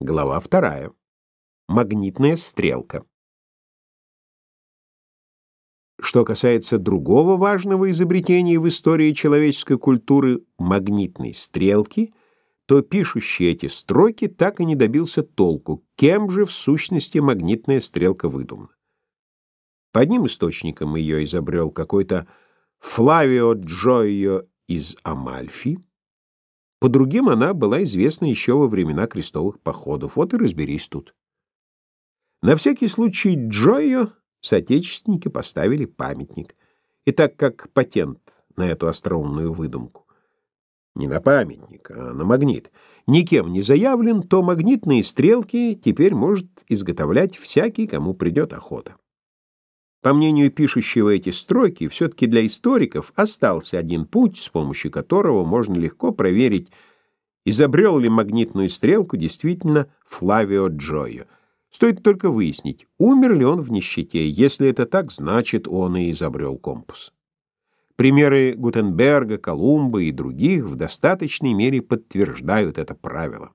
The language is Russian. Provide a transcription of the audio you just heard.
Глава вторая. Магнитная стрелка. Что касается другого важного изобретения в истории человеческой культуры магнитной стрелки, то пишущий эти строки так и не добился толку, кем же в сущности магнитная стрелка выдумана. По одним источникам ее изобрел какой-то Флавио Джойо из Амальфи, по другим она была известна еще во времена крестовых походов. Вот и разберись тут. На всякий случай Джойо соотечественники поставили памятник. И так как патент на эту остроумную выдумку не на памятник, а на магнит, никем не заявлен, то магнитные стрелки теперь может изготовлять всякий, кому придет охота. По мнению пишущего эти строки, все-таки для историков остался один путь, с помощью которого можно легко проверить, изобрел ли магнитную стрелку действительно Флавио Джойо. Стоит только выяснить, умер ли он в нищете. Если это так, значит, он и изобрел компас. Примеры Гутенберга, Колумба и других в достаточной мере подтверждают это правило.